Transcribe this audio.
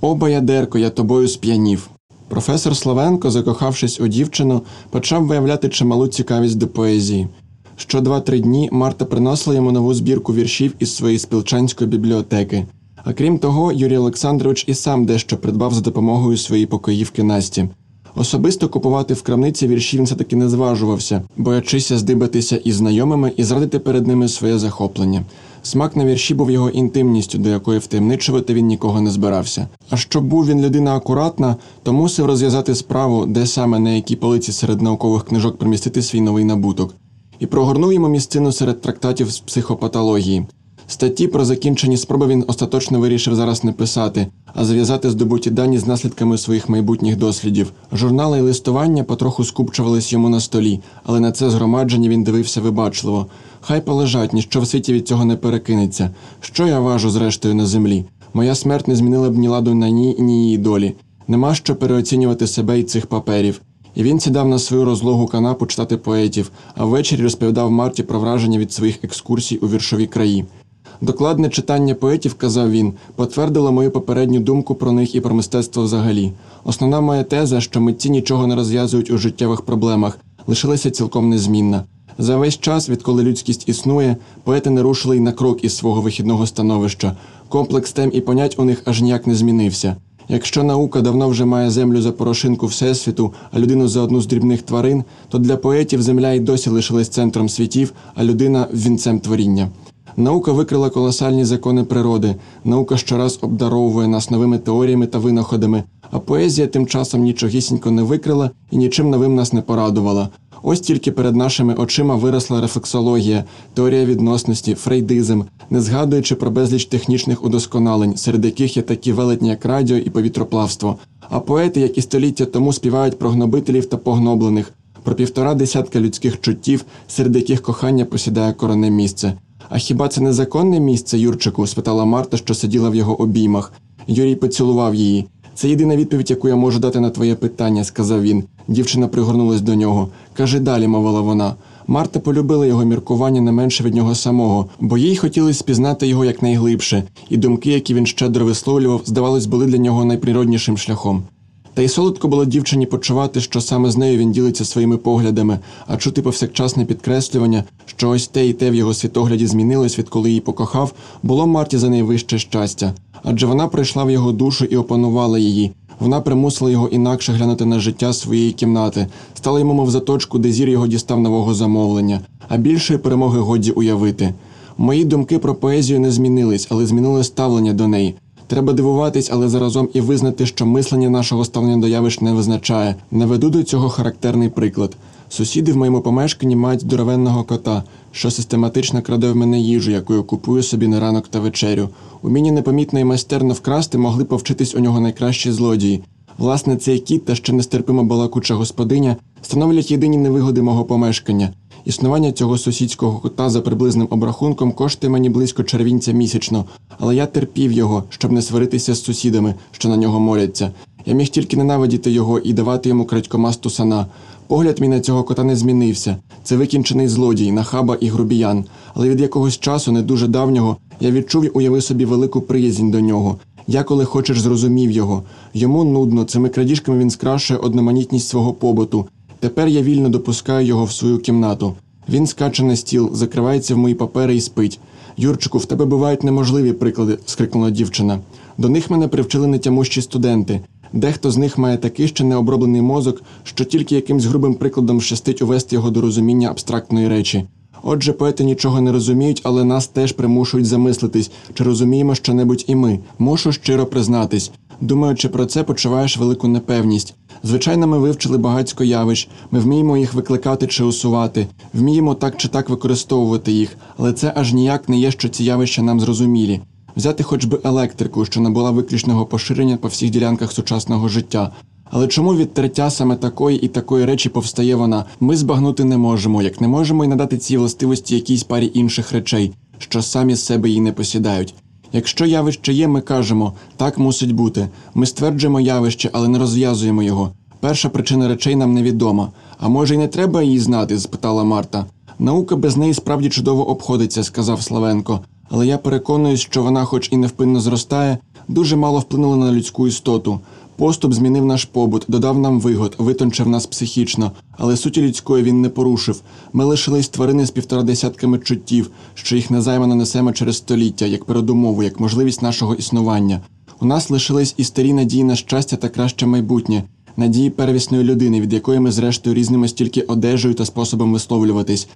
О, баядерко, я тобою сп'янів. Професор Славенко, закохавшись у дівчину, почав виявляти чималу цікавість до поезії. Що два-три дні Марта приносила йому нову збірку віршів із своєї спілчанської бібліотеки. А крім того, Юрій Олександрович і сам дещо придбав за допомогою своєї покоївки Насті. Особисто купувати в крамниці вірші він все-таки не зважувався, боячися здибатися із знайомими і зрадити перед ними своє захоплення. Смак на вірші був його інтимністю, до якої втемничувати він нікого не збирався. А щоб був він людина акуратна, то мусив розв'язати справу, де саме на якій полиці серед наукових книжок примістити свій новий набуток, і прогорнув йому місцину серед трактатів з психопатології. Статті про закінчені спроби він остаточно вирішив зараз не писати, а зв'язати здобуті дані з наслідками своїх майбутніх дослідів. Журнали і листування потроху скупчувались йому на столі, але на це згромадження він дивився вибачливо. Хай полежать, ніщо в світі від цього не перекинеться. Що я важу, зрештою, на землі? Моя смерть не змінила б ні ладу на ній, ні її долі. Нема що переоцінювати себе і цих паперів. І він сідав на свою розлогу канапу читати поетів, а ввечері розповідав Марті про враження від своїх екскурсій у віршові краї. Докладне читання поетів, казав він, потвердило мою попередню думку про них і про мистецтво взагалі. Основна моя теза, що митці нічого не розв'язують у життєвих проблемах, лишилася цілком незмінна. За весь час, відколи людськість існує, поети не рушили й на крок із свого вихідного становища. Комплекс тем і понять у них аж ніяк не змінився. Якщо наука давно вже має землю за порошинку Всесвіту, а людину за одну з дрібних тварин, то для поетів земля й досі лишилась центром світів, а людина вінцем творіння. Наука викрила колосальні закони природи, наука щораз обдаровує нас новими теоріями та винаходами, а поезія тим часом нічогісінько не викрила і нічим новим нас не порадувала. Ось тільки перед нашими очима виросла рефлексологія, теорія відносності, фрейдизм, не згадуючи про безліч технічних удосконалень, серед яких є такі велетні, як радіо і повітроплавство. А поети, як і століття тому, співають про гнобителів та погноблених, про півтора десятка людських чуттів, серед яких кохання посідає коронне місце. А хіба це незаконне місце, Юрчику? спитала Марта, що сиділа в його обіймах. Юрій поцілував її. Це єдина відповідь, яку я можу дати на твоє питання, сказав він. Дівчина пригорнулась до нього. Кажи далі, мовила вона. Марта полюбила його міркування не менше від нього самого, бо їй хотілося спізнати його якнайглибше, і думки, які він щедро висловлював, здавалось, були для нього найприроднішим шляхом. Та й солодко було дівчині почувати, що саме з нею він ділиться своїми поглядами, а чути повсякчасне підкреслювання, що ось те і те в його світогляді змінилось, відколи її покохав, було Марті за найвище щастя. Адже вона прийшла в його душу і опанувала її. Вона примусила його інакше глянути на життя своєї кімнати, стала йому мов заточку, де зір його дістав нового замовлення, а більшої перемоги годі уявити. Мої думки про поезію не змінились, але змінило ставлення до неї. Треба дивуватись, але заразом і визнати, що мислення нашого ставлення до явищ не визначає. Наведу до цього характерний приклад. Сусіди в моєму помешканні мають здоровенного кота, що систематично краде в мене їжу, яку я купую собі на ранок та вечерю. Уміння непомітно і майстерно вкрасти могли повчитись у нього найкращі злодії. Власне, цей кіт та ще нестерпимо балакуча господиня становлять єдині невигоди мого помешкання. Існування цього сусідського кота за приблизним обрахунком коштує мені близько червінця місячно, але я терпів його, щоб не сваритися з сусідами, що на нього моляться. Я міг тільки ненавидіти його і давати йому крадькома стусана. Погляд мій на цього кота не змінився. Це викінчений злодій, нахаба і грубіян. Але від якогось часу, не дуже давнього, я відчув і уявив собі велику приязнь до нього. Я, коли хочеш, зрозумів його. Йому нудно, цими крадіжками він скрашує одноманітність свого побуту. Тепер я вільно допускаю його в свою кімнату. Він скаче на стіл, закривається в мої папери і спить. Юрчику, в тебе бувають неможливі приклади, скрикнула дівчина. До них мене привчили нетямущі студенти. Дехто з них має такий ще необроблений мозок, що тільки якимсь грубим прикладом щастить увести його до розуміння абстрактної речі. Отже, поети нічого не розуміють, але нас теж примушують замислитись, чи розуміємо що-небудь і ми. Мушу щиро признатись. Думаючи про це, почуваєш велику непевність. Звичайно, ми вивчили багатько явищ, ми вміємо їх викликати чи усувати, вміємо так чи так використовувати їх, але це аж ніяк не є, що ці явища нам зрозумілі. Взяти хоч би електрику, що набула виключного поширення по всіх ділянках сучасного життя. Але чому відтриття саме такої і такої речі повстає вона? Ми збагнути не можемо, як не можемо й надати цій властивості якійсь парі інших речей, що самі себе її не посідають. Якщо явище є, ми кажемо так мусить бути. Ми стверджуємо явище, але не розв'язуємо його. Перша причина речей нам невідома. А може, й не треба її знати? спитала Марта. Наука без неї справді чудово обходиться, сказав Славенко. але я переконуюсь, що вона, хоч і невпинно зростає, дуже мало вплинула на людську істоту. Поступ змінив наш побут, додав нам вигод, витончив нас психічно, але суті людської він не порушив. Ми лишились тварини з півтора десятками чуттів, що їх незаймано несемо через століття, як передумову, як можливість нашого існування. У нас лишились і старі надії на щастя та краще майбутнє, надії первісної людини, від якої ми зрештою різнимо стільки одежею та способом висловлюватись,